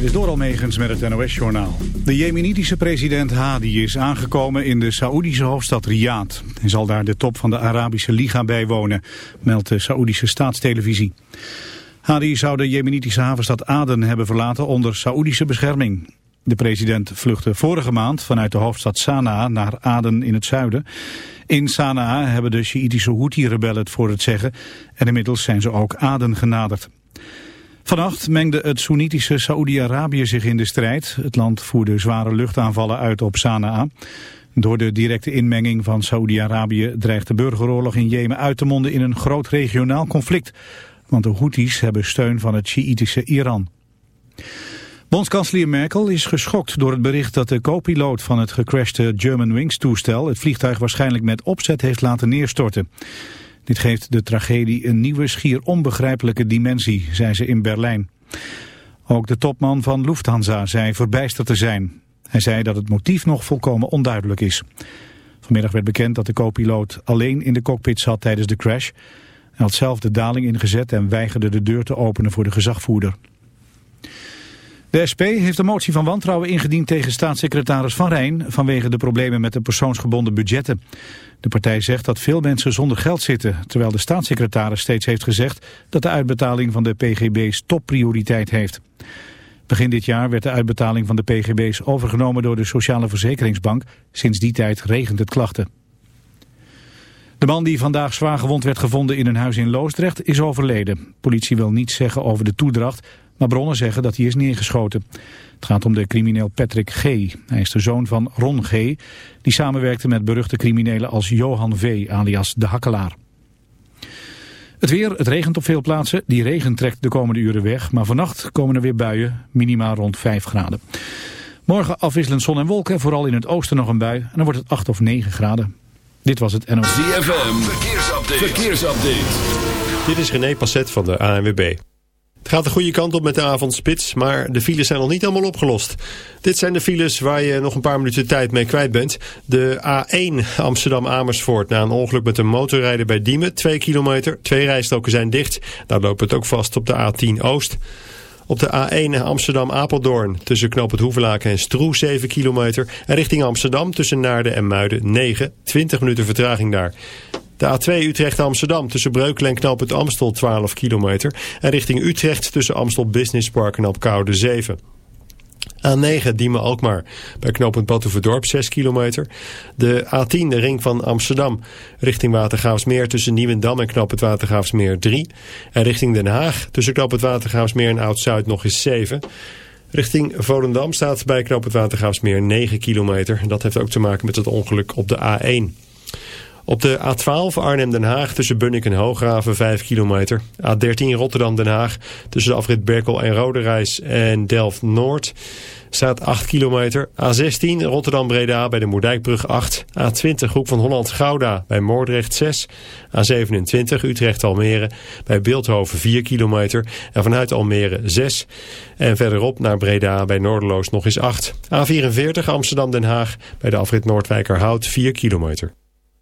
Dit is Doral Megens met het NOS-journaal. De jemenitische president Hadi is aangekomen in de Saoedische hoofdstad Riyadh. Hij zal daar de top van de Arabische Liga bijwonen, meldt de Saoedische staatstelevisie. Hadi zou de jemenitische havenstad Aden hebben verlaten onder Saoedische bescherming. De president vluchtte vorige maand vanuit de hoofdstad Sanaa naar Aden in het zuiden. In Sanaa hebben de Sjiitische Houthi-rebellen het voor het zeggen en inmiddels zijn ze ook Aden genaderd. Vannacht mengde het Soenitische Saoedi-Arabië zich in de strijd. Het land voerde zware luchtaanvallen uit op Sanaa. Door de directe inmenging van Saoedi-Arabië dreigt de burgeroorlog in Jemen uit te monden in een groot regionaal conflict. Want de Houthis hebben steun van het Sjiitische Iran. Bondskanselier Merkel is geschokt door het bericht dat de co-piloot van het gecrashte Germanwings toestel het vliegtuig waarschijnlijk met opzet heeft laten neerstorten. Dit geeft de tragedie een nieuwe, schier onbegrijpelijke dimensie, zei ze in Berlijn. Ook de topman van Lufthansa zei verbijsterd te zijn. Hij zei dat het motief nog volkomen onduidelijk is. Vanmiddag werd bekend dat de co-piloot alleen in de cockpit zat tijdens de crash. Hij had zelf de daling ingezet en weigerde de deur te openen voor de gezagvoerder. De SP heeft een motie van wantrouwen ingediend tegen staatssecretaris Van Rijn... vanwege de problemen met de persoonsgebonden budgetten. De partij zegt dat veel mensen zonder geld zitten... terwijl de staatssecretaris steeds heeft gezegd... dat de uitbetaling van de PGB's topprioriteit heeft. Begin dit jaar werd de uitbetaling van de PGB's overgenomen door de Sociale Verzekeringsbank. Sinds die tijd regent het klachten. De man die vandaag zwaargewond werd gevonden in een huis in Loosdrecht is overleden. Politie wil niets zeggen over de toedracht, maar bronnen zeggen dat hij is neergeschoten. Het gaat om de crimineel Patrick G. Hij is de zoon van Ron G. Die samenwerkte met beruchte criminelen als Johan V. alias de Hakkelaar. Het weer, het regent op veel plaatsen. Die regen trekt de komende uren weg. Maar vannacht komen er weer buien, minimaal rond 5 graden. Morgen afwisselend zon en wolken. Vooral in het oosten nog een bui. En dan wordt het 8 of 9 graden. Dit was het NOS. ZFM, verkeersupdate. verkeersupdate. Dit is René Passet van de ANWB. Het gaat de goede kant op met de avondspits, maar de files zijn nog niet allemaal opgelost. Dit zijn de files waar je nog een paar minuten tijd mee kwijt bent. De A1 Amsterdam-Amersfoort na een ongeluk met een motorrijder bij Diemen, 2 kilometer. Twee rijstroken zijn dicht, daar loopt het ook vast op de A10 Oost. Op de A1 Amsterdam-Apeldoorn tussen Knoop het Hoevelaken en Stroe 7 kilometer. En richting Amsterdam tussen Naarden en Muiden 9, 20 minuten vertraging daar. De A2 Utrecht-Amsterdam tussen Breukelen en Knoop het Amstel 12 kilometer. En richting Utrecht tussen Amstel Business Park en Opkoude 7. A9 Diemen-Alkmaar bij knooppunt Batuverdorp 6 kilometer. De A10 de ring van Amsterdam richting Watergraafsmeer tussen Nieuwendam en knooppunt Watergraafsmeer 3. En richting Den Haag tussen knooppunt Watergraafsmeer en Oud-Zuid nog eens 7. Richting Volendam staat bij knooppunt Watergraafsmeer 9 kilometer. Dat heeft ook te maken met het ongeluk op de A1. Op de A12 Arnhem-Den Haag tussen Bunnik en Hoograven 5 kilometer. A13 Rotterdam-Den Haag tussen de afrit Berkel en Roderijs en Delft-Noord staat 8 kilometer. A16 Rotterdam-Breda bij de Moerdijkbrug 8. A20 Hoek van Holland-Gouda bij Moordrecht 6. A27 Utrecht-Almere bij Beeldhoven 4 kilometer. En vanuit Almere 6. En verderop naar Breda bij Noorderloos nog eens 8. A44 Amsterdam-Den Haag bij de afrit Noordwijkerhout 4 kilometer.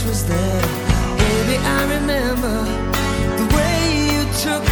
was there. Baby, I remember the way you took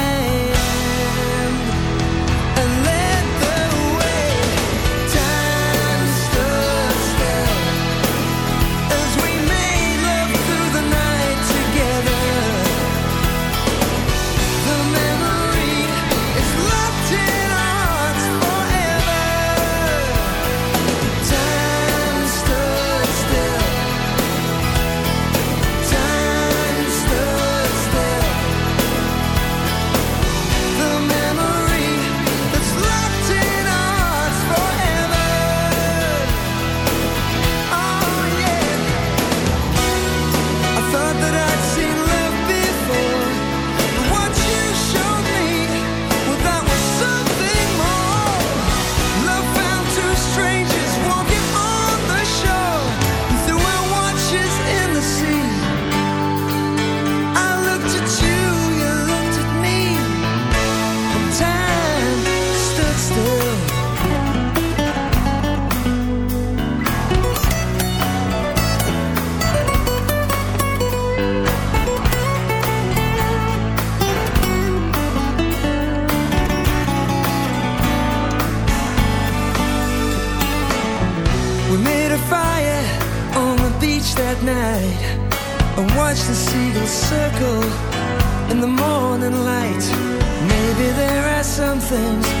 Things.